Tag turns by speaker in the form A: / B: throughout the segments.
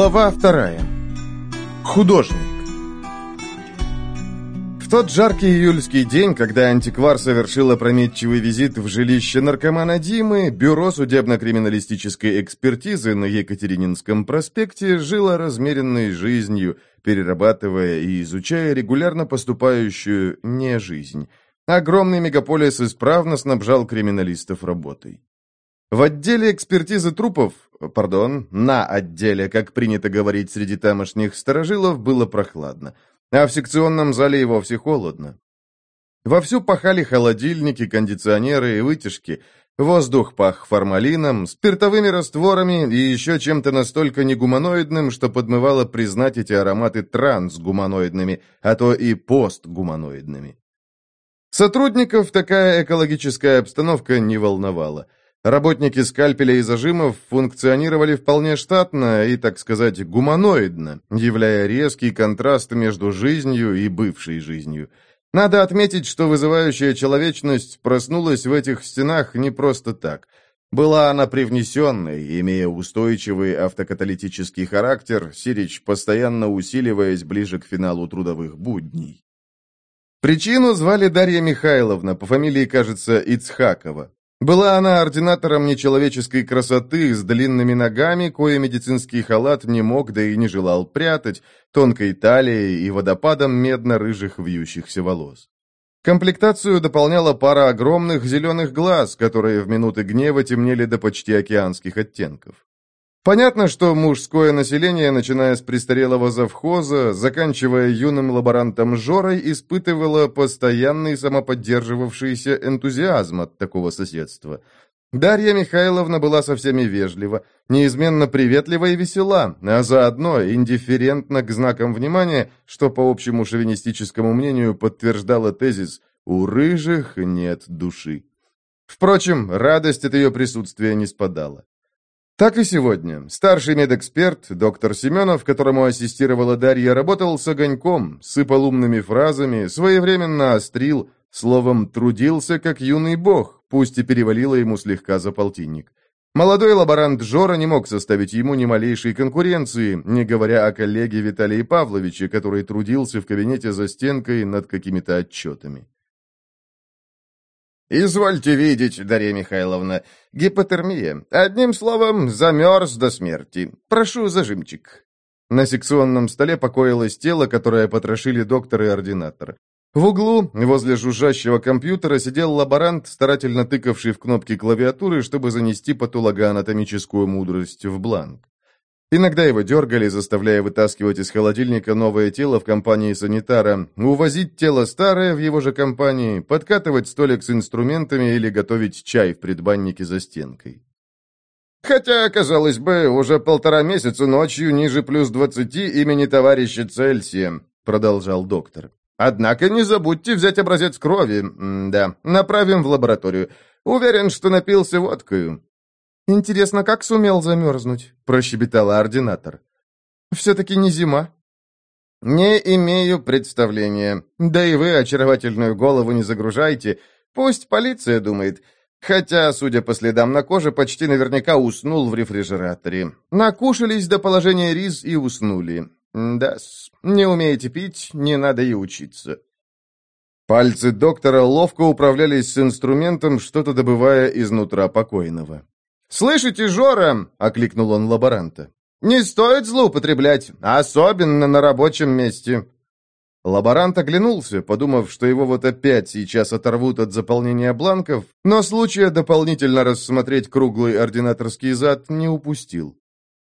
A: Глава вторая. Художник. В тот жаркий июльский день, когда антиквар совершил опрометчивый визит в жилище наркомана Димы, бюро судебно-криминалистической экспертизы на Екатерининском проспекте жило размеренной жизнью, перерабатывая и изучая регулярно поступающую не жизнь. Огромный мегаполис исправно снабжал криминалистов работой. В отделе экспертизы трупов, пардон, на отделе, как принято говорить среди тамошних сторожилов, было прохладно, а в секционном зале и вовсе холодно. Вовсю пахали холодильники, кондиционеры и вытяжки, воздух пах формалином, спиртовыми растворами и еще чем-то настолько негуманоидным, что подмывало признать эти ароматы трансгуманоидными, а то и постгуманоидными. Сотрудников такая экологическая обстановка не волновала – Работники скальпеля и зажимов функционировали вполне штатно и, так сказать, гуманоидно, являя резкий контраст между жизнью и бывшей жизнью. Надо отметить, что вызывающая человечность проснулась в этих стенах не просто так. Была она привнесенной, имея устойчивый автокаталитический характер, Сирич постоянно усиливаясь ближе к финалу трудовых будней. Причину звали Дарья Михайловна, по фамилии, кажется, Ицхакова. Была она ординатором нечеловеческой красоты, с длинными ногами, кое медицинский халат не мог, да и не желал прятать, тонкой талией и водопадом медно-рыжих вьющихся волос. Комплектацию дополняла пара огромных зеленых глаз, которые в минуты гнева темнели до почти океанских оттенков. Понятно, что мужское население, начиная с престарелого завхоза, заканчивая юным лаборантом Жорой, испытывало постоянный самоподдерживавшийся энтузиазм от такого соседства. Дарья Михайловна была со всеми вежлива, неизменно приветлива и весела, а заодно индифферентна к знакам внимания, что, по общему шовинистическому мнению, подтверждало тезис «у рыжих нет души». Впрочем, радость от ее присутствия не спадала. Так и сегодня. Старший медэксперт, доктор Семенов, которому ассистировала Дарья, работал с огоньком, сыпал умными фразами, своевременно острил, словом, трудился, как юный бог, пусть и перевалило ему слегка за полтинник. Молодой лаборант Жора не мог составить ему ни малейшей конкуренции, не говоря о коллеге Виталии Павловиче, который трудился в кабинете за стенкой над какими-то отчетами. «Извольте видеть, Дарья Михайловна, гипотермия. Одним словом, замерз до смерти. Прошу зажимчик». На секционном столе покоилось тело, которое потрошили доктор и ординатор. В углу, возле жужжащего компьютера, сидел лаборант, старательно тыкавший в кнопки клавиатуры, чтобы занести патологоанатомическую мудрость в бланк. Иногда его дергали, заставляя вытаскивать из холодильника новое тело в компании санитара, увозить тело старое в его же компании, подкатывать столик с инструментами или готовить чай в предбаннике за стенкой. «Хотя, казалось бы, уже полтора месяца ночью ниже плюс двадцати имени товарища Цельсия», продолжал доктор. «Однако не забудьте взять образец крови. М да, направим в лабораторию. Уверен, что напился водкою.
B: «Интересно, как сумел замерзнуть?» – прощебетала ординатор. «Все-таки не зима».
A: «Не имею представления. Да и вы очаровательную голову не загружайте. Пусть полиция думает. Хотя, судя по следам на коже, почти наверняка уснул в рефрижераторе. Накушались до положения риз и уснули. да не умеете пить, не надо и учиться». Пальцы доктора ловко управлялись с инструментом, что-то добывая изнутра покойного. «Слышите, Жора?» — окликнул он лаборанта. «Не стоит злоупотреблять, особенно на рабочем месте». Лаборант оглянулся, подумав, что его вот опять сейчас оторвут от заполнения бланков, но случая дополнительно рассмотреть круглый ординаторский зад не упустил.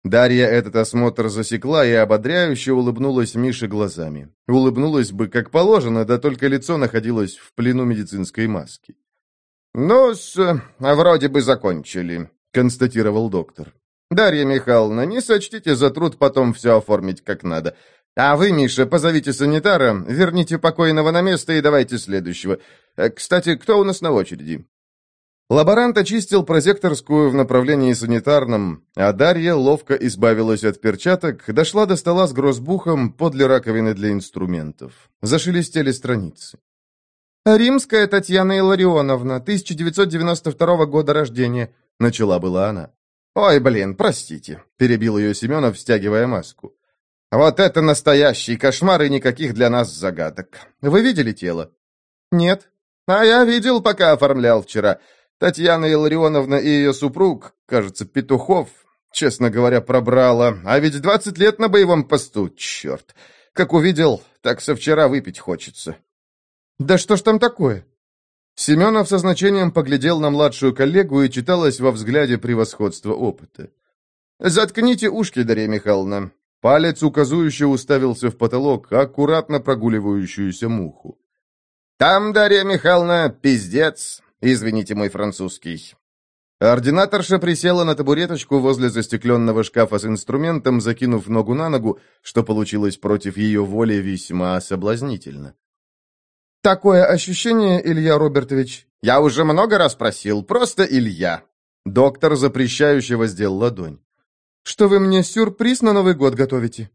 A: Дарья этот осмотр засекла и ободряюще улыбнулась Мише глазами. Улыбнулась бы, как положено, да только лицо находилось в плену медицинской маски. «Ну-с, вроде бы закончили», констатировал доктор. «Дарья Михайловна, не сочтите за труд потом все оформить как надо. А вы, Миша, позовите санитара, верните покойного на место и давайте следующего. Э, кстати, кто у нас на очереди?» Лаборант очистил прозекторскую в направлении санитарном, а Дарья ловко избавилась от перчаток, дошла до стола с грозбухом подле раковины для инструментов. Зашелестели страницы.
B: «Римская Татьяна Илларионовна, 1992 года рождения», — начала была она.
A: «Ой, блин, простите», — перебил ее Семенов, стягивая маску. «Вот это настоящий кошмар и никаких для нас загадок. Вы видели тело?» «Нет». «А я видел, пока оформлял вчера. Татьяна Илларионовна и ее супруг, кажется, Петухов, честно говоря, пробрала. А ведь двадцать лет на боевом посту, черт. Как увидел, так со вчера выпить хочется». «Да что ж там такое?» Семенов со значением поглядел на младшую коллегу и читалось во взгляде превосходство опыта. «Заткните ушки, Дарья Михайловна». Палец указующе уставился в потолок, аккуратно прогуливающуюся муху. «Там, Дарья Михайловна, пиздец. Извините мой французский». Ординаторша присела на табуреточку возле застекленного шкафа с инструментом, закинув ногу на ногу, что получилось против ее воли весьма соблазнительно. «Такое ощущение, Илья Робертович...» «Я уже много раз просил, просто Илья». Доктор запрещающе воздел ладонь. «Что вы мне сюрприз на Новый год готовите?»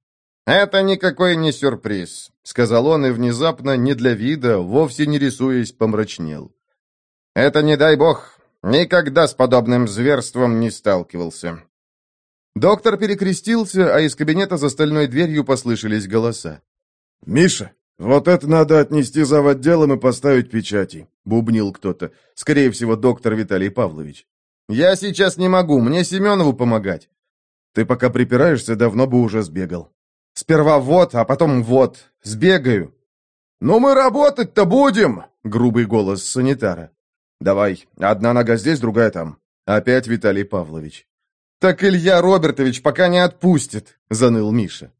A: «Это никакой не сюрприз», — сказал он и внезапно, не для вида, вовсе не рисуясь, помрачнел. «Это, не дай бог, никогда с подобным зверством не сталкивался». Доктор перекрестился, а из кабинета за стальной дверью послышались голоса.
C: «Миша, «Вот это надо отнести за отделом и поставить печати», — бубнил кто-то. Скорее всего, доктор Виталий Павлович.
A: «Я сейчас не могу, мне Семенову помогать».
C: «Ты пока припираешься, давно бы уже сбегал».
A: «Сперва вот, а потом вот. Сбегаю».
C: «Ну мы работать-то будем!» — грубый голос санитара.
A: «Давай, одна нога здесь, другая там». Опять Виталий Павлович. «Так Илья Робертович пока не отпустит», — заныл Миша.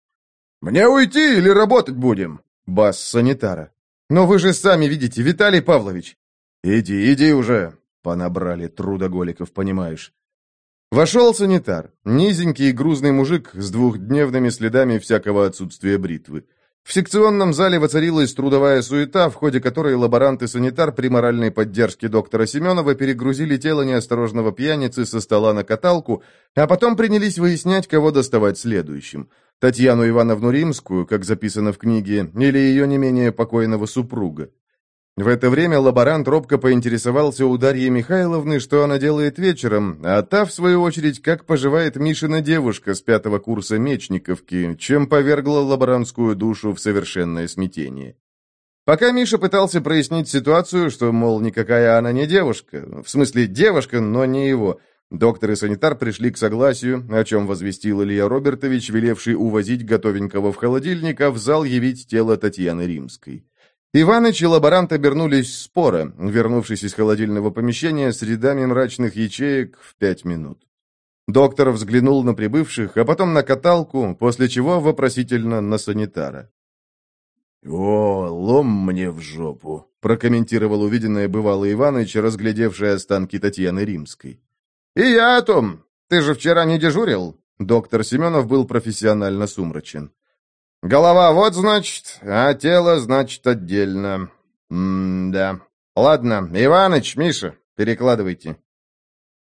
C: «Мне уйти или работать будем?»
A: Бас санитара. «Но вы же сами видите, Виталий Павлович!»
C: «Иди, иди уже!» Понабрали трудоголиков, понимаешь.
A: Вошел санитар. Низенький и грузный мужик с двухдневными следами всякого отсутствия бритвы. В секционном зале воцарилась трудовая суета, в ходе которой лаборант и санитар при моральной поддержке доктора Семенова перегрузили тело неосторожного пьяницы со стола на каталку, а потом принялись выяснять, кого доставать следующим. Татьяну Ивановну Римскую, как записано в книге, или ее не менее покойного супруга. В это время лаборант робко поинтересовался у Дарьи Михайловны, что она делает вечером, а та, в свою очередь, как поживает Мишина девушка с пятого курса Мечниковки, чем повергла лаборантскую душу в совершенное смятение. Пока Миша пытался прояснить ситуацию, что, мол, никакая она не девушка, в смысле девушка, но не его, Доктор и санитар пришли к согласию, о чем возвестил Илья Робертович, велевший увозить готовенького в холодильник, а в зал явить тело Татьяны Римской. Иваныч и лаборант обернулись споро, вернувшись из холодильного помещения с рядами мрачных ячеек в пять минут. Доктор взглянул на прибывших, а потом на каталку, после чего вопросительно на санитара.
C: «О, лом мне в жопу», — прокомментировал увиденное бывалый Иваныч, разглядевший останки Татьяны Римской.
A: «И я о том. Ты же вчера не дежурил?» Доктор Семенов был профессионально сумрачен. «Голова вот, значит, а тело, значит, отдельно. М-да. Ладно, Иваныч, Миша, перекладывайте».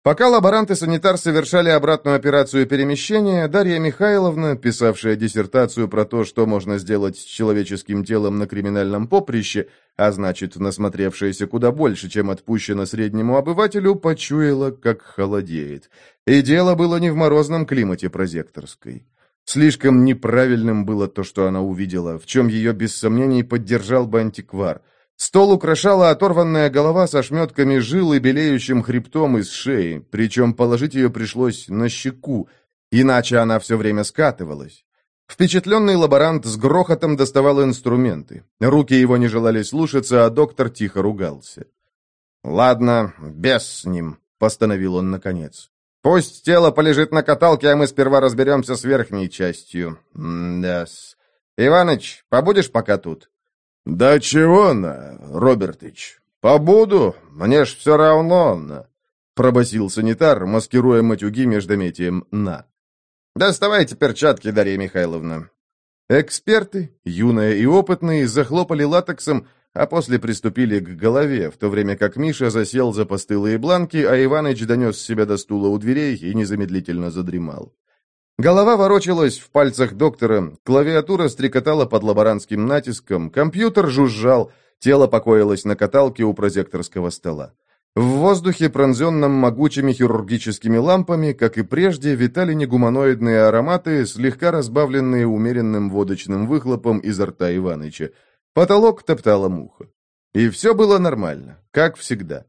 A: Пока лаборант и санитар совершали обратную операцию перемещения, Дарья Михайловна, писавшая диссертацию про то, что можно сделать с человеческим телом на криминальном поприще, а значит, насмотревшаяся куда больше, чем отпущено среднему обывателю, почуяла, как холодеет. И дело было не в морозном климате прозекторской. Слишком неправильным было то, что она увидела, в чем ее без сомнений поддержал бы антиквар – Стол украшала оторванная голова со шметками жил и белеющим хребтом из шеи, причем положить ее пришлось на щеку, иначе она все время скатывалась. Впечатленный лаборант с грохотом доставал инструменты. Руки его не желали слушаться, а доктор тихо ругался. «Ладно, без с ним», — постановил он наконец. «Пусть тело полежит на каталке, а мы сперва разберемся с верхней частью. Да-с. Иваныч, побудешь пока тут?»
C: «Да чего на, Робертыч? Побуду, мне ж все равно на», — пробасил санитар, маскируя матюги междометием «на».
A: «Доставайте перчатки, Дарья Михайловна». Эксперты, юные и опытные, захлопали латексом, а после приступили к голове, в то время как Миша засел за постылые бланки, а Иваныч донес себя до стула у дверей и незамедлительно задремал. Голова ворочалась в пальцах доктора, клавиатура стрекотала под лаборантским натиском, компьютер жужжал, тело покоилось на каталке у прозекторского стола. В воздухе, пронзенном могучими хирургическими лампами, как и прежде, витали негуманоидные ароматы, слегка разбавленные умеренным водочным выхлопом изо рта Иваныча. Потолок топтала муха. И все было нормально, как всегда.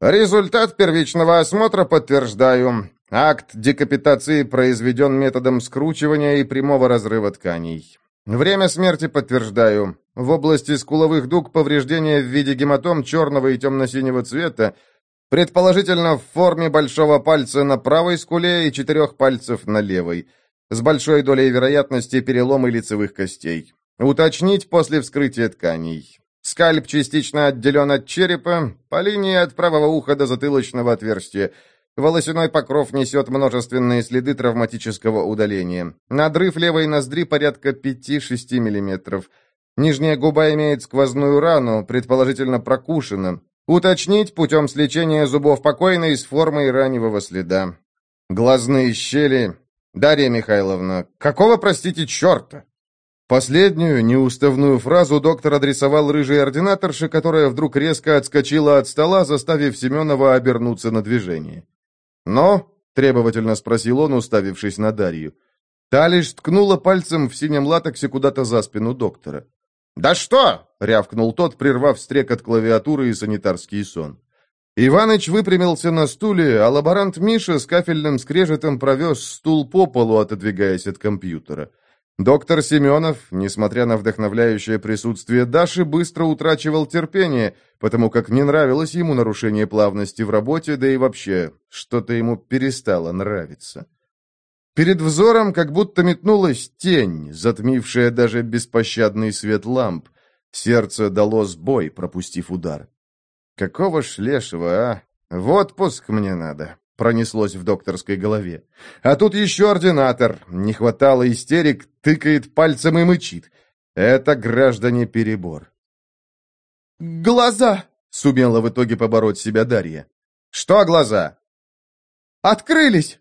C: «Результат первичного осмотра подтверждаю. Акт декапитации произведен методом скручивания и прямого разрыва тканей. Время смерти подтверждаю. В области скуловых дуг повреждения в виде гематом черного и темно-синего цвета, предположительно в форме большого пальца на правой скуле и четырех пальцев на левой, с большой долей вероятности переломы лицевых костей. Уточнить после вскрытия тканей. Скальп частично отделен от черепа, по линии от правого уха до затылочного отверстия. Волосяной покров несет множественные следы травматического удаления. Надрыв левой ноздри порядка 5-6 мм. Нижняя губа имеет сквозную рану, предположительно прокушена. Уточнить путем сличения зубов покойной с формой раневого следа. Глазные щели. Дарья Михайловна, какого, простите, черта?
A: Последнюю, неуставную фразу доктор адресовал рыжей ординаторше, которая вдруг резко отскочила от стола, заставив Семенова обернуться на движение. «Но?» — требовательно спросил он, уставившись на Дарью. Та лишь ткнула пальцем в синем латексе куда-то за спину доктора.
C: «Да что?»
A: — рявкнул тот, прервав стрекот клавиатуры и санитарский сон. Иваныч выпрямился на стуле, а лаборант Миша с кафельным скрежетом провез стул по полу, отодвигаясь от компьютера. Доктор Семенов, несмотря на вдохновляющее присутствие Даши, быстро утрачивал терпение, потому как не нравилось ему нарушение плавности в работе, да и вообще, что-то ему перестало нравиться. Перед взором как будто метнулась тень, затмившая даже беспощадный свет ламп. Сердце дало сбой, пропустив удар. «Какого ж лешего, а? В отпуск мне надо», — пронеслось в докторской голове. «А тут еще ординатор. Не хватало истерик, тыкает пальцем и мычит. Это, граждане, перебор».
B: «Глаза!» — сумела в итоге побороть себя Дарья.
C: «Что глаза?»
B: «Открылись!»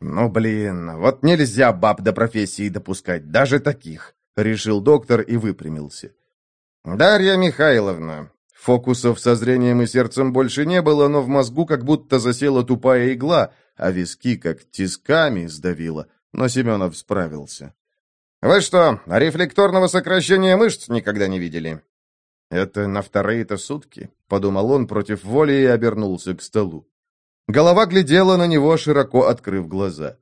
A: «Ну, блин, вот нельзя баб до профессии допускать, даже таких», — решил доктор и выпрямился.
C: «Дарья Михайловна».
A: Фокусов со зрением и сердцем больше не было, но в мозгу как будто засела тупая игла, а виски как тисками сдавило, но Семенов справился.
C: «Вы что, рефлекторного сокращения мышц никогда не видели?»
A: «Это на вторые-то сутки», — подумал он против воли и обернулся к столу. Голова глядела на него, широко открыв глаза.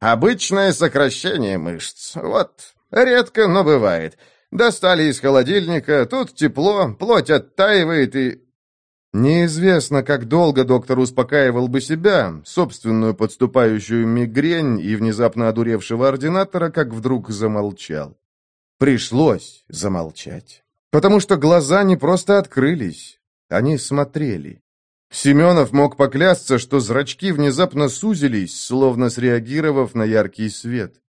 C: «Обычное сокращение мышц. Вот, редко, но бывает. Достали из холодильника, тут тепло, плоть оттаивает и...»
A: Неизвестно, как долго доктор успокаивал бы себя, собственную подступающую мигрень и внезапно одуревшего ординатора, как вдруг замолчал. Пришлось замолчать, потому что глаза не просто открылись, они смотрели. Семенов мог поклясться, что зрачки внезапно сузились, словно среагировав на яркий свет.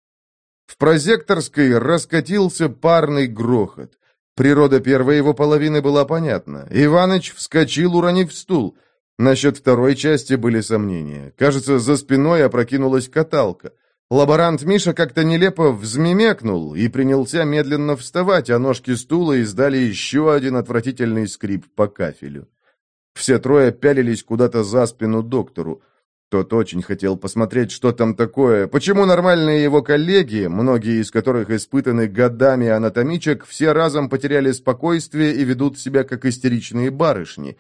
A: В прозекторской раскатился парный грохот. Природа первой его половины была понятна. Иваныч вскочил, уронив стул. Насчет второй части были сомнения. Кажется, за спиной опрокинулась каталка. Лаборант Миша как-то нелепо взмемекнул и принялся медленно вставать, а ножки стула издали еще один отвратительный скрип по кафелю. Все трое пялились куда-то за спину доктору. Тот очень хотел посмотреть, что там такое, почему нормальные его коллеги, многие из которых испытаны годами анатомичек, все разом потеряли спокойствие и ведут себя как истеричные барышни.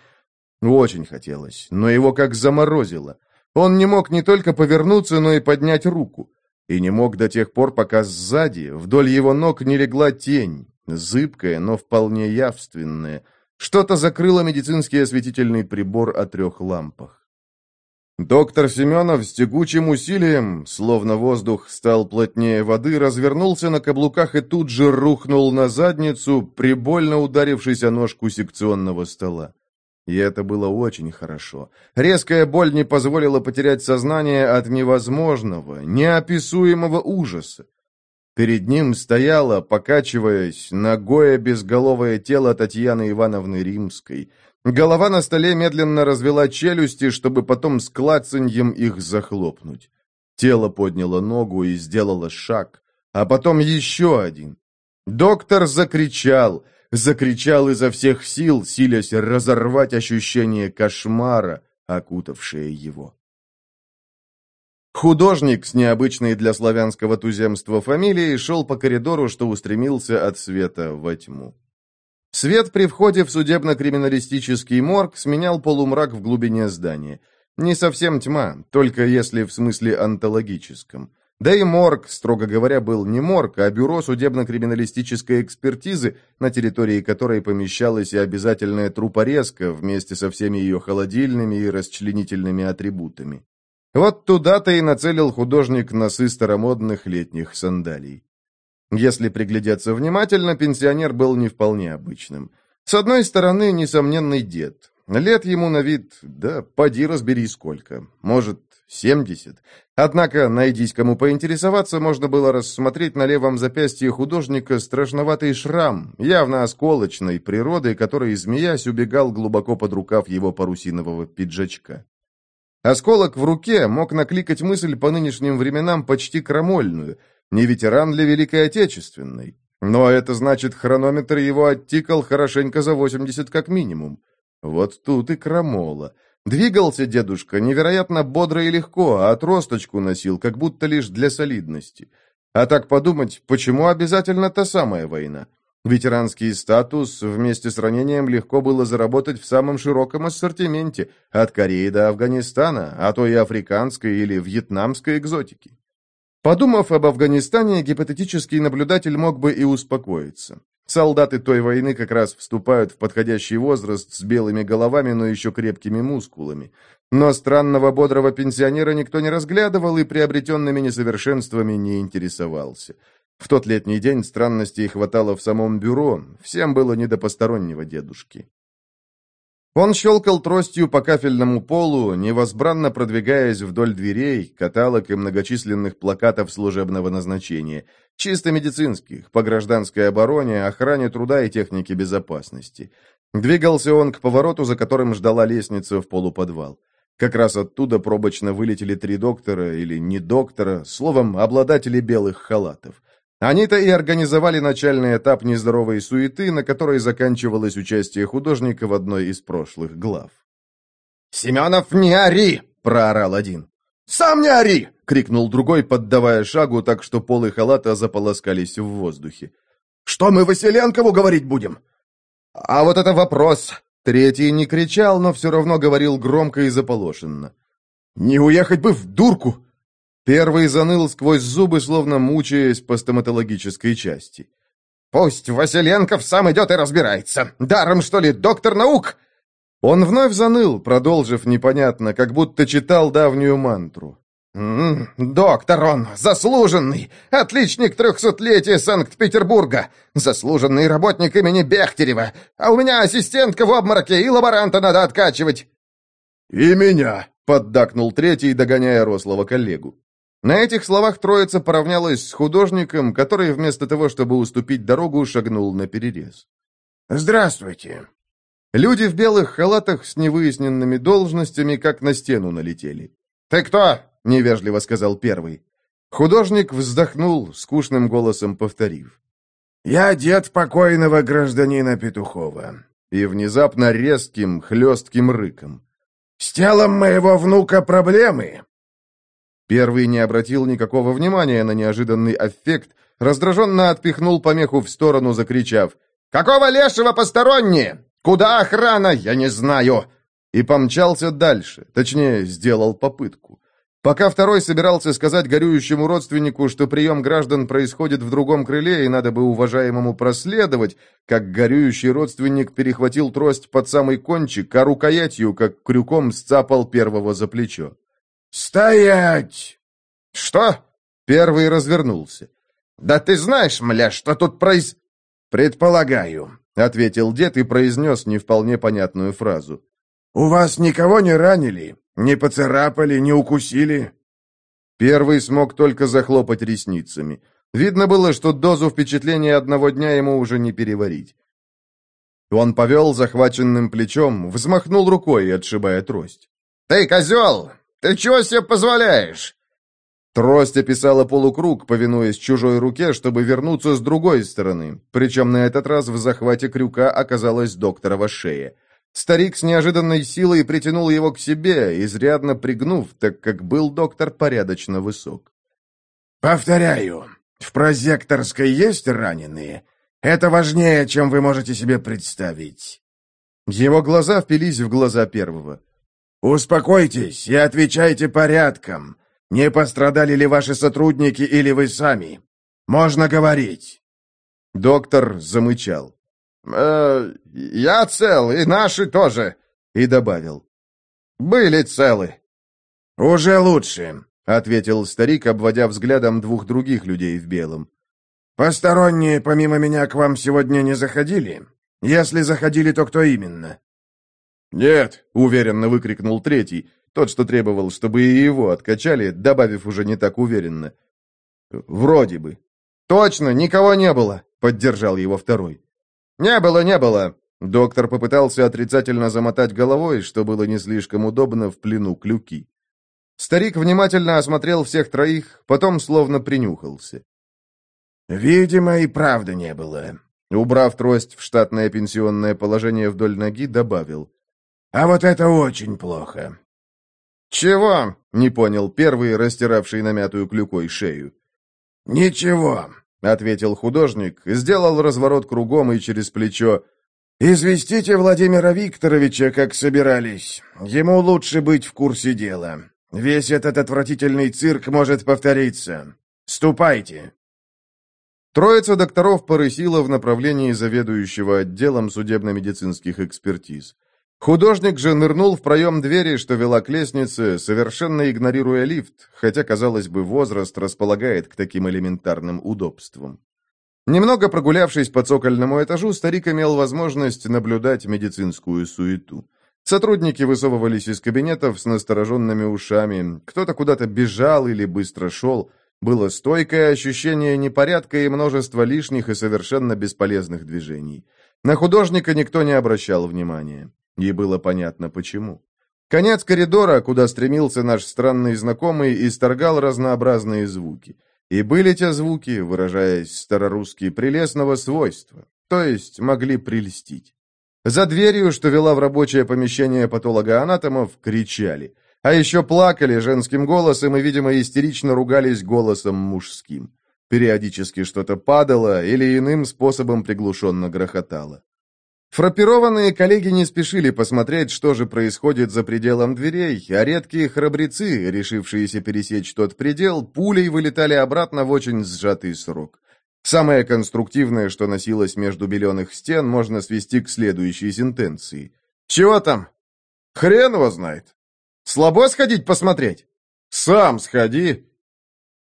A: Очень хотелось, но его как заморозило. Он не мог не только повернуться, но и поднять руку. И не мог до тех пор, пока сзади, вдоль его ног не легла тень, зыбкая, но вполне явственная — что-то закрыло медицинский осветительный прибор о трех лампах. Доктор Семенов с тягучим усилием, словно воздух стал плотнее воды, развернулся на каблуках и тут же рухнул на задницу, прибольно ударившись о ножку секционного стола. И это было очень хорошо. Резкая боль не позволила потерять сознание от невозможного, неописуемого ужаса. Перед ним стояло, покачиваясь, ногое безголовое тело Татьяны Ивановны Римской. Голова на столе медленно развела челюсти, чтобы потом с клацаньем их захлопнуть. Тело подняло ногу и сделало шаг, а потом еще один. Доктор закричал. закричал изо всех сил, силясь разорвать ощущение кошмара, окутавшее его. Художник с необычной для славянского туземства фамилией шел по коридору, что устремился от света во тьму. Свет при входе в судебно-криминалистический морг сменял полумрак в глубине здания. Не совсем тьма, только если в смысле онтологическом. Да и морг, строго говоря, был не морг, а бюро судебно-криминалистической экспертизы, на территории которой помещалась и обязательная трупорезка вместе со всеми ее холодильными и расчленительными атрибутами. Вот туда-то и нацелил художник носы старомодных летних сандалий. Если приглядеться внимательно, пенсионер был не вполне обычным. С одной стороны, несомненный дед. Лет ему на вид, да, поди разбери сколько. Может, семьдесят. Однако, найдись кому поинтересоваться, можно было рассмотреть на левом запястье художника страшноватый шрам, явно осколочной природы, который, змеясь, убегал глубоко под рукав его парусинового пиджачка. Осколок в руке мог накликать мысль по нынешним временам почти крамольную. Не ветеран ли Великой Отечественной? Но это значит, хронометр его оттикал хорошенько за 80 как минимум. Вот тут и крамола. Двигался дедушка невероятно бодро и легко, а отросточку носил, как будто лишь для солидности. А так подумать, почему обязательно та самая война? Ветеранский статус вместе с ранением легко было заработать в самом широком ассортименте, от Кореи до Афганистана, а то и африканской или вьетнамской экзотики. Подумав об Афганистане, гипотетический наблюдатель мог бы и успокоиться. Солдаты той войны как раз вступают в подходящий возраст с белыми головами, но еще крепкими мускулами. Но странного бодрого пенсионера никто не разглядывал и приобретенными несовершенствами не интересовался. В тот летний день странностей хватало в самом бюро, всем было не до постороннего дедушки. Он щелкал тростью по кафельному полу, невозбранно продвигаясь вдоль дверей, каталог и многочисленных плакатов служебного назначения, чисто медицинских, по гражданской обороне, охране труда и технике безопасности. Двигался он к повороту, за которым ждала лестница в полуподвал. Как раз оттуда пробочно вылетели три доктора, или не доктора, словом, обладатели белых халатов. Они-то и организовали начальный этап нездоровой суеты, на которой заканчивалось участие художника в одной из прошлых глав.
C: «Семенов, не ори!» — проорал один. «Сам не ори!» — крикнул другой, поддавая шагу, так что полы халата заполоскались в воздухе. «Что мы Василенкову говорить будем?» «А вот это вопрос!» Третий не кричал, но все равно говорил громко и заполошенно. «Не уехать бы в дурку! Первый заныл сквозь зубы, словно мучаясь по стоматологической части. «Пусть Василенков сам идет и разбирается. Даром, что ли, доктор наук?» Он вновь заныл, продолжив непонятно, как будто читал давнюю мантру. «М -м, «Доктор он, заслуженный, отличник трехсотлетия Санкт-Петербурга, заслуженный работник имени Бехтерева, а у меня ассистентка в обмороке и лаборанта надо откачивать».
A: «И меня», — поддакнул третий, догоняя рослого коллегу. На этих словах троица поравнялась с художником, который вместо того, чтобы уступить дорогу, шагнул на перерез.
C: «Здравствуйте».
A: Люди в белых халатах с невыясненными должностями как на стену налетели.
C: «Ты кто?»
A: — невежливо сказал первый. Художник вздохнул, скучным голосом повторив.
C: «Я дед покойного гражданина Петухова».
A: И внезапно резким, хлестким рыком.
C: «С телом моего внука проблемы.
A: Первый не обратил никакого внимания на неожиданный эффект, раздраженно отпихнул помеху в сторону, закричав «Какого лешего посторонние? Куда охрана? Я не знаю!» И помчался дальше, точнее, сделал попытку. Пока второй собирался сказать горюющему родственнику, что прием граждан происходит в другом крыле и надо бы уважаемому проследовать, как горюющий родственник перехватил трость под самый кончик, а рукоятью, как крюком, сцапал первого за плечо.
C: «Стоять!»
A: «Что?» Первый развернулся.
C: «Да ты знаешь, мля, что тут произ...»
A: «Предполагаю», — ответил дед и произнес не вполне понятную фразу.
C: «У вас никого не ранили? Не поцарапали, не укусили?»
A: Первый смог только захлопать ресницами. Видно было, что дозу впечатления одного дня ему уже не переварить. Он повел захваченным плечом, взмахнул рукой, отшибая трость.
C: «Ты козел! Ты чего себе позволяешь?»
A: Трость описала полукруг, повинуясь чужой руке, чтобы вернуться с другой стороны. Причем на этот раз в захвате крюка оказалась докторова шея. Старик с неожиданной силой притянул его к себе, изрядно пригнув, так как был доктор порядочно высок.
C: «Повторяю, в прозекторской есть раненые? Это важнее, чем вы можете себе представить».
A: Его глаза впились в глаза первого.
C: «Успокойтесь и отвечайте порядком. Не пострадали ли ваши сотрудники или вы сами? Можно говорить».
A: Доктор замычал.
C: «Э, «Я цел, и наши тоже», — и добавил. «Были целы». «Уже лучше», — ответил старик, обводя взглядом двух других людей в белом. «Посторонние, помимо меня, к вам сегодня не заходили? Если заходили, то кто именно?»
A: «Нет», — уверенно выкрикнул третий, тот, что требовал, чтобы и его откачали, добавив уже не так уверенно. «Вроде бы». «Точно, никого не было», — поддержал его второй. «Не было, не было!» Доктор попытался отрицательно замотать головой, что было не слишком удобно в плену клюки. Старик внимательно осмотрел всех троих, потом словно принюхался.
C: «Видимо, и правда не было», — убрав трость в штатное пенсионное положение вдоль ноги, добавил. «А вот это очень плохо».
A: «Чего?» — не понял первый, растиравший намятую клюкой шею.
C: «Ничего.
A: — ответил художник, сделал разворот кругом и через плечо.
C: «Известите Владимира Викторовича, как собирались. Ему лучше быть в курсе дела. Весь этот отвратительный цирк может повториться. Ступайте!»
A: Троица докторов порысила в направлении заведующего отделом судебно-медицинских экспертиз. Художник же нырнул в проем двери, что вела к лестнице, совершенно игнорируя лифт, хотя, казалось бы, возраст располагает к таким элементарным удобствам. Немного прогулявшись по цокольному этажу, старик имел возможность наблюдать медицинскую суету. Сотрудники высовывались из кабинетов с настороженными ушами, кто-то куда-то бежал или быстро шел. Было стойкое ощущение непорядка и множество лишних и совершенно бесполезных движений. На художника никто не обращал внимания. И было понятно, почему. Конец коридора, куда стремился наш странный знакомый, исторгал разнообразные звуки. И были те звуки, выражаясь старорусски, прелестного свойства, то есть могли прельстить. За дверью, что вела в рабочее помещение патологоанатомов, кричали. А еще плакали женским голосом и, видимо, истерично ругались голосом мужским. Периодически что-то падало или иным способом приглушенно грохотало. Фрапированные коллеги не спешили посмотреть, что же происходит за пределом дверей, а редкие храбрецы, решившиеся пересечь тот предел, пулей вылетали обратно в очень сжатый срок. Самое конструктивное, что носилось между беленых стен, можно свести к следующей сентенции. «Чего там?» «Хрен его знает!» «Слабо сходить посмотреть?» «Сам сходи!»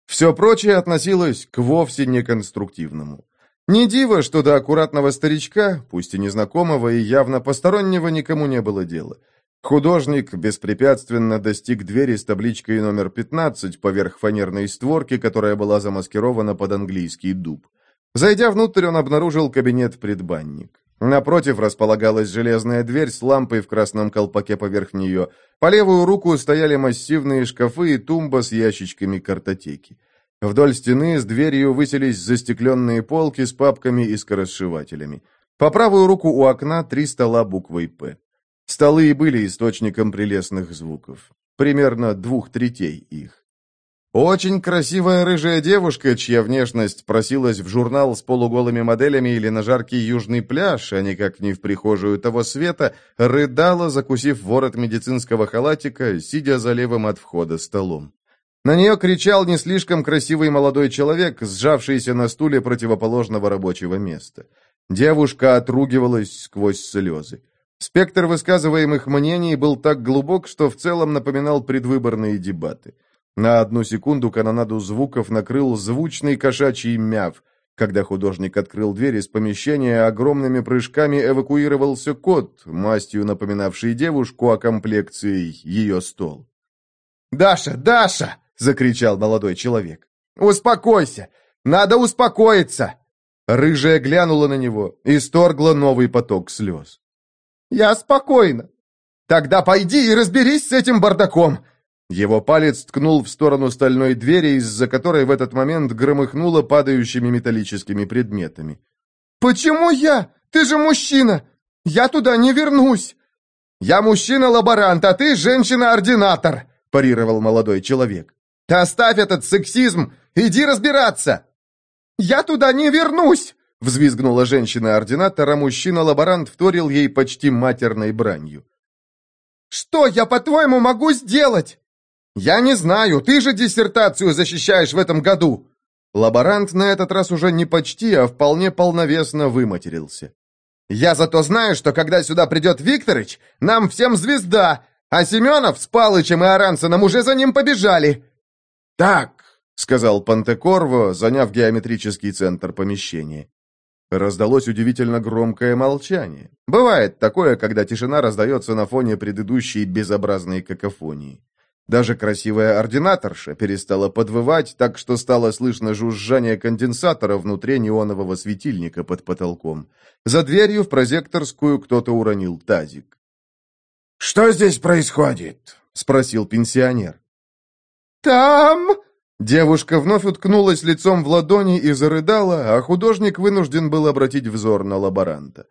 A: Все прочее относилось к вовсе неконструктивному. Не диво, что до аккуратного старичка, пусть и незнакомого и явно постороннего, никому не было дела. Художник беспрепятственно достиг двери с табличкой номер 15 поверх фанерной створки, которая была замаскирована под английский дуб. Зайдя внутрь, он обнаружил кабинет-предбанник. Напротив располагалась железная дверь с лампой в красном колпаке поверх нее. По левую руку стояли массивные шкафы и тумба с ящичками картотеки. Вдоль стены с дверью высились застекленные полки с папками и скоросшивателями. По правую руку у окна три стола буквой «П». Столы и были источником прелестных звуков. Примерно двух третей их. Очень красивая рыжая девушка, чья внешность просилась в журнал с полуголыми моделями или на жаркий южный пляж, а никак не в прихожую того света, рыдала, закусив ворот медицинского халатика, сидя за левым от входа столом. На нее кричал не слишком красивый молодой человек, сжавшийся на стуле противоположного рабочего места. Девушка отругивалась сквозь слезы. Спектр высказываемых мнений был так глубок, что в целом напоминал предвыборные дебаты. На одну секунду канонаду звуков накрыл звучный кошачий мяв. Когда художник открыл дверь из помещения, огромными прыжками эвакуировался кот, мастью напоминавший девушку, а комплекцией ее стол. «Даша! Даша!» — закричал молодой человек. «Успокойся! Надо успокоиться!» Рыжая глянула на него и сторгла новый поток слез. «Я спокойна. Тогда пойди и разберись с этим бардаком. Его палец ткнул в сторону стальной двери, из-за которой в этот момент громыхнуло падающими металлическими предметами.
B: «Почему я? Ты же мужчина! Я туда не вернусь!»
A: «Я мужчина-лаборант, а ты женщина-ординатор!» – парировал молодой человек. «Оставь этот сексизм! Иди разбираться!»
B: «Я туда не вернусь!»
A: — взвизгнула женщина-ординатор, а мужчина-лаборант вторил ей почти матерной бранью.
B: «Что я, по-твоему, могу сделать?»
A: «Я не знаю, ты же диссертацию защищаешь в этом году!» Лаборант на этот раз уже не почти, а вполне полновесно выматерился. «Я зато знаю, что когда сюда придет Викторыч, нам всем звезда, а Семенов с Палычем и Аранценом уже за ним побежали!»
C: «Так», —
A: сказал Пантекорво, заняв геометрический центр помещения. Раздалось удивительно громкое молчание. Бывает такое, когда тишина раздается на фоне предыдущей безобразной какофонии. Даже красивая ординаторша перестала подвывать, так что стало слышно жужжание конденсатора внутри неонового светильника под потолком. За дверью в прозекторскую кто-то уронил тазик.
C: «Что здесь происходит?»
A: — спросил пенсионер.
B: «Там...»
A: Девушка вновь уткнулась лицом в ладони и зарыдала, а художник вынужден был обратить взор на лаборанта.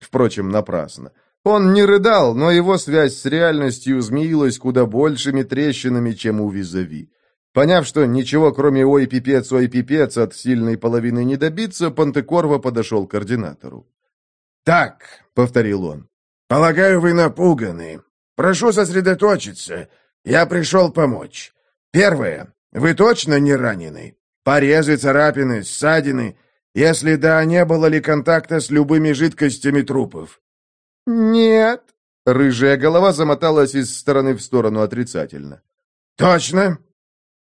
A: Впрочем, напрасно. Он не рыдал, но его связь с реальностью змеилась куда большими трещинами, чем у визави. Поняв, что ничего, кроме «ой, пипец, ой, пипец» от сильной половины не добиться, Пантекорво подошел к координатору.
C: «Так», — повторил он, — «полагаю, вы напуганы. Прошу сосредоточиться. Я пришел помочь. Первое. Вы точно не ранены? Порезы, царапины, ссадины? Если да, не было ли контакта с любыми жидкостями трупов?
B: Нет.
A: Рыжая голова замоталась из стороны в сторону отрицательно.
C: Точно?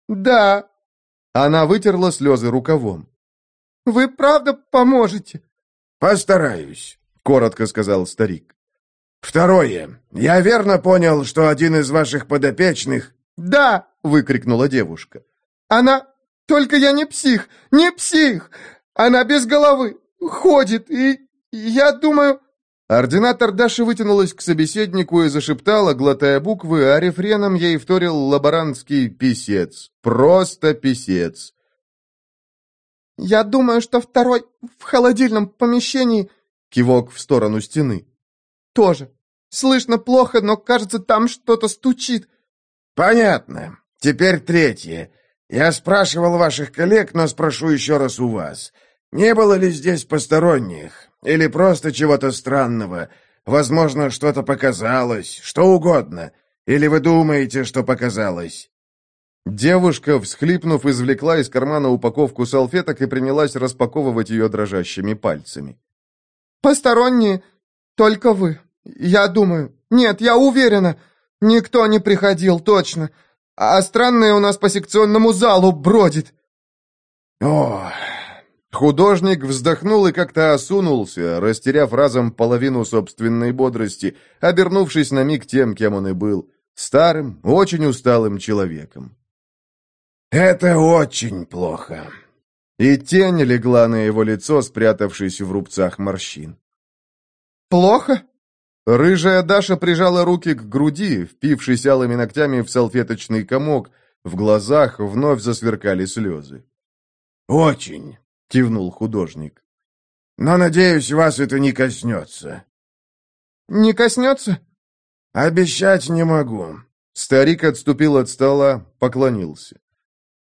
B: Да.
A: Она вытерла слезы рукавом.
B: Вы правда поможете?
C: Постараюсь,
A: коротко сказал старик.
C: Второе. Я верно понял, что один из ваших подопечных
B: «Да!» — выкрикнула девушка. «Она... Только я не псих! Не псих! Она без головы! Ходит, и... Я думаю...»
A: Ординатор Даши вытянулась к собеседнику и зашептала, глотая буквы, а рефреном ей вторил лаборантский писец. Просто писец.
B: «Я думаю, что второй в холодильном помещении...»
A: Кивок в сторону стены.
B: «Тоже. Слышно плохо, но, кажется, там что-то стучит.
C: «Понятно. Теперь третье. Я спрашивал ваших коллег, но спрошу еще раз у вас. Не было ли здесь посторонних? Или просто чего-то странного? Возможно, что-то показалось, что угодно. Или вы думаете, что показалось?»
A: Девушка, всхлипнув, извлекла из кармана упаковку салфеток и принялась распаковывать ее дрожащими пальцами.
B: «Посторонние? Только вы. Я думаю. Нет, я уверена. Никто не приходил, точно. А странное у нас по секционному залу бродит.
A: О, художник вздохнул и как-то осунулся, растеряв разом половину собственной бодрости, обернувшись на миг тем, кем он и был, старым, очень усталым человеком.
C: «Это очень плохо».
A: И тень легла на его лицо, спрятавшись в рубцах морщин.
B: «Плохо?»
A: Рыжая Даша прижала руки к груди, впившись алыми ногтями в салфеточный комок. В глазах вновь засверкали слезы.
C: «Очень», — кивнул художник. «Но, надеюсь, вас это не коснется».
B: «Не коснется?»
C: «Обещать не могу».
A: Старик отступил от стола, поклонился.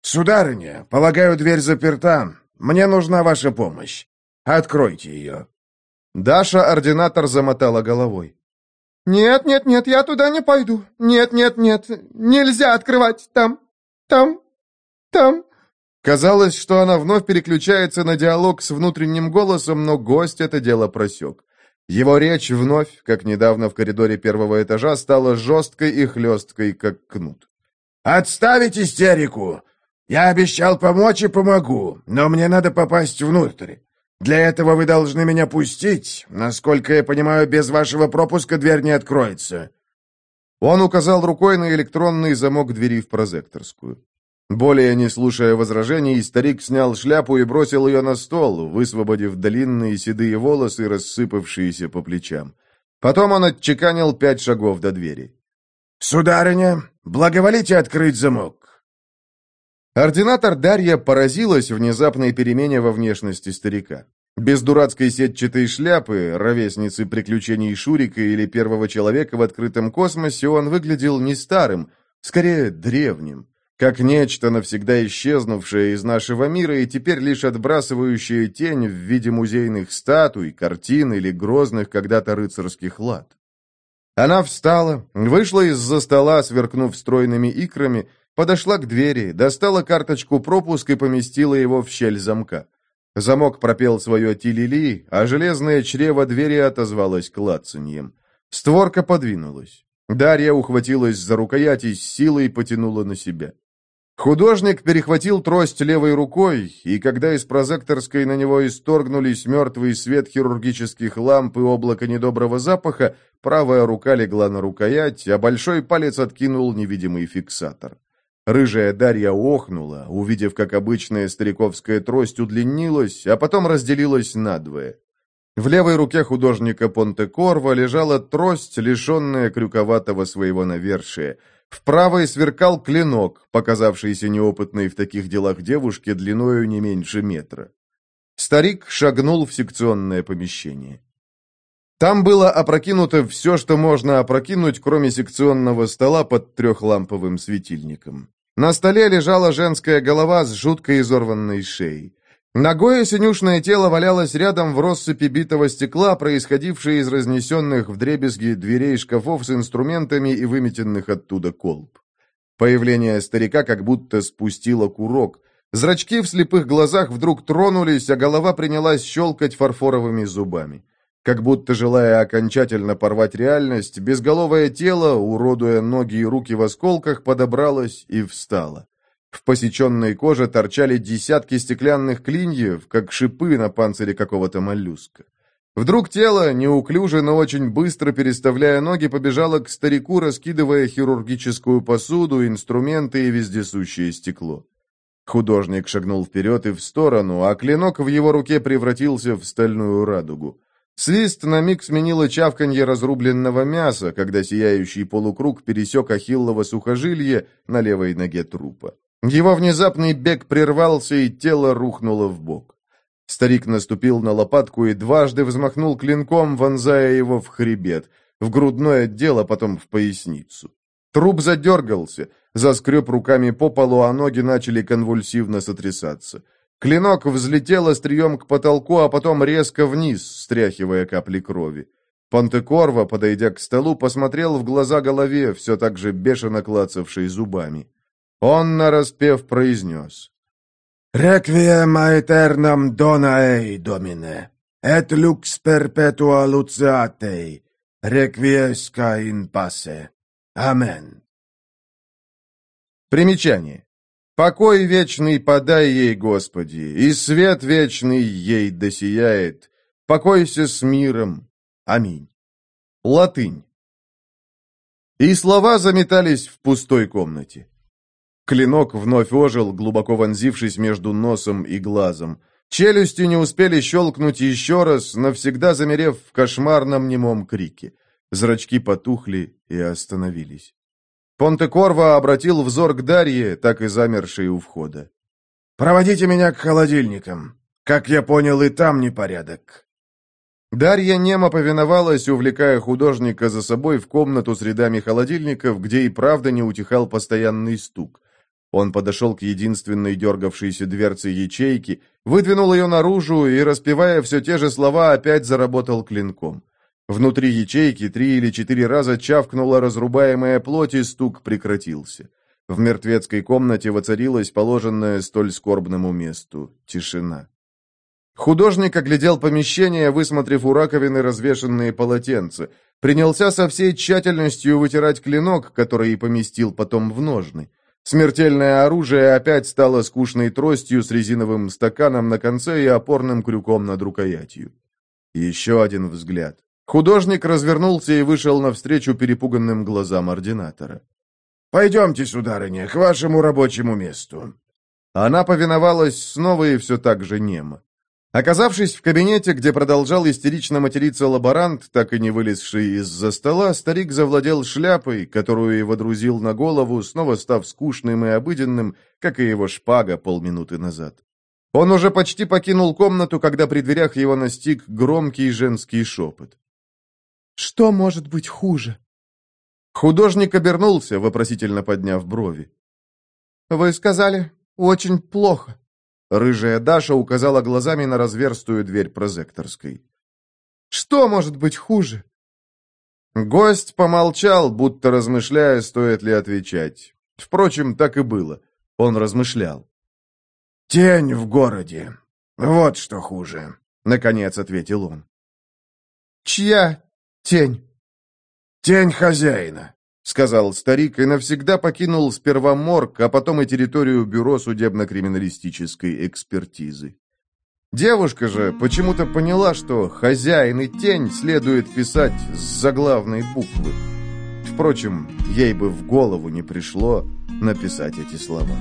C: «Сударыня, полагаю, дверь заперта. Мне нужна ваша помощь. Откройте ее».
A: Даша, ординатор, замотала головой.
B: «Нет, нет, нет, я туда не пойду. Нет, нет, нет, нельзя открывать. Там, там, там...»
A: Казалось, что она вновь переключается на диалог с внутренним голосом, но гость это дело просек. Его речь вновь, как недавно в коридоре первого этажа, стала жесткой и хлесткой, как кнут.
C: «Отставить истерику! Я обещал помочь и помогу, но мне надо попасть внутрь. Для этого вы должны меня пустить. Насколько я понимаю, без вашего пропуска дверь не откроется».
A: Он указал рукой на электронный замок двери в прозекторскую. Более не слушая возражений, старик снял шляпу и бросил ее на стол, высвободив длинные седые волосы, рассыпавшиеся по плечам. Потом он отчеканил пять шагов до двери.
C: «Сударыня, Благоволите открыть замок!»
A: Ординатор Дарья поразилась внезапной перемене во внешности старика. Без дурацкой сетчатой шляпы, ровесницы приключений Шурика или первого человека в открытом космосе, он выглядел не старым, скорее древним, как нечто навсегда исчезнувшее из нашего мира и теперь лишь отбрасывающее тень в виде музейных статуй, картин или грозных когда-то рыцарских лад. Она встала, вышла из-за стола, сверкнув стройными икрами, подошла к двери, достала карточку пропуск и поместила его в щель замка. Замок пропел свое тилили, а железное чрево двери отозвалось клацаньем. Створка подвинулась. Дарья ухватилась за рукоять и с силой потянула на себя. Художник перехватил трость левой рукой, и когда из прозекторской на него исторгнулись мертвый свет хирургических ламп и облако недоброго запаха, правая рука легла на рукоять, а большой палец откинул невидимый фиксатор. Рыжая Дарья охнула, увидев, как обычная стариковская трость удлинилась, а потом разделилась надвое. В левой руке художника Понте-Корво лежала трость, лишенная крюковатого своего навершия. В правой сверкал клинок, показавшийся неопытной в таких делах девушке длиною не меньше метра. Старик шагнул в секционное помещение. Там было опрокинуто все, что можно опрокинуть, кроме секционного стола под трехламповым светильником. На столе лежала женская голова с жутко изорванной шеей. Ногое синюшное тело валялось рядом в россыпи битого стекла, происходившей из разнесенных вдребезги дверей шкафов с инструментами и выметенных оттуда колб. Появление старика как будто спустило курок. Зрачки в слепых глазах вдруг тронулись, а голова принялась щелкать фарфоровыми зубами. Как будто желая окончательно порвать реальность, безголовое тело, уродуя ноги и руки в осколках, подобралось и встало. В посеченной коже торчали десятки стеклянных клиньев, как шипы на панцире какого-то моллюска. Вдруг тело, неуклюже, но очень быстро переставляя ноги, побежало к старику, раскидывая хирургическую посуду, инструменты и вездесущее стекло. Художник шагнул вперед и в сторону, а клинок в его руке превратился в стальную радугу. Свист на миг сменило чавканье разрубленного мяса, когда сияющий полукруг пересек ахиллово сухожилие на левой ноге трупа. Его внезапный бег прервался, и тело рухнуло в бок. Старик наступил на лопатку и дважды взмахнул клинком, вонзая его в хребет, в грудное отдел, а потом в поясницу. Труп задергался, заскреб руками по полу, а ноги начали конвульсивно сотрясаться. Клинок взлетел острием к потолку, а потом резко вниз, стряхивая капли крови. Понтекорво, подойдя к столу, посмотрел в глаза голове, все так же бешено клацавшей зубами. Он, нараспев, произнес.
C: «Реквием аэтернам донаэй, домине, et lux perpetua luciatei, реквиесca in pace. Амен».
A: Примечание. Покой вечный подай ей, Господи, и свет вечный ей досияет. Покойся с миром. Аминь. Латынь. И слова заметались в пустой комнате. Клинок вновь ожил, глубоко вонзившись между носом и глазом. Челюсти не успели щелкнуть еще раз, навсегда замерев в кошмарном немом крике. Зрачки потухли и остановились. Понте-Корво обратил взор к Дарье, так и замершей у входа.
C: «Проводите меня к холодильникам. Как я понял, и там непорядок».
A: Дарья немо повиновалась, увлекая художника за собой в комнату с рядами холодильников, где и правда не утихал постоянный стук. Он подошел к единственной дергавшейся дверце ячейки, выдвинул ее наружу и, распевая все те же слова, опять заработал клинком. Внутри ячейки три или четыре раза чавкнула разрубаемая плоть, и стук прекратился. В мертвецкой комнате воцарилась положенная столь скорбному месту тишина. Художник оглядел помещение, высмотрев у раковины развешенные полотенца. Принялся со всей тщательностью вытирать клинок, который и поместил потом в ножны. Смертельное оружие опять стало скучной тростью с резиновым стаканом на конце и опорным крюком над рукоятью. Еще один взгляд. Художник развернулся и вышел навстречу перепуганным глазам ординатора.
C: «Пойдемте, сударыня, к вашему рабочему месту».
A: Она повиновалась снова и все так же немо. Оказавшись в кабинете, где продолжал истерично материться лаборант, так и не вылезший из-за стола, старик завладел шляпой, которую и водрузил на голову, снова став скучным и обыденным, как и его шпага полминуты назад. Он уже почти покинул комнату, когда при дверях его настиг громкий женский шепот.
B: «Что может быть хуже?»
A: Художник обернулся, вопросительно подняв брови.
B: «Вы сказали, очень плохо».
A: Рыжая Даша указала глазами на разверстую дверь прозекторской.
B: «Что может быть хуже?»
A: Гость помолчал, будто размышляя, стоит ли отвечать. Впрочем, так и было. Он размышлял.
C: «Тень в городе. Вот что хуже», — наконец ответил он.
B: «Чья тень?»
C: «Тень хозяина
A: сказал старик и навсегда покинул сперва морг, а потом и территорию бюро судебно-криминалистической экспертизы. Девушка же почему-то поняла, что «хозяин» и «тень» следует писать с заглавной буквы. Впрочем, ей бы в голову не пришло написать эти слова.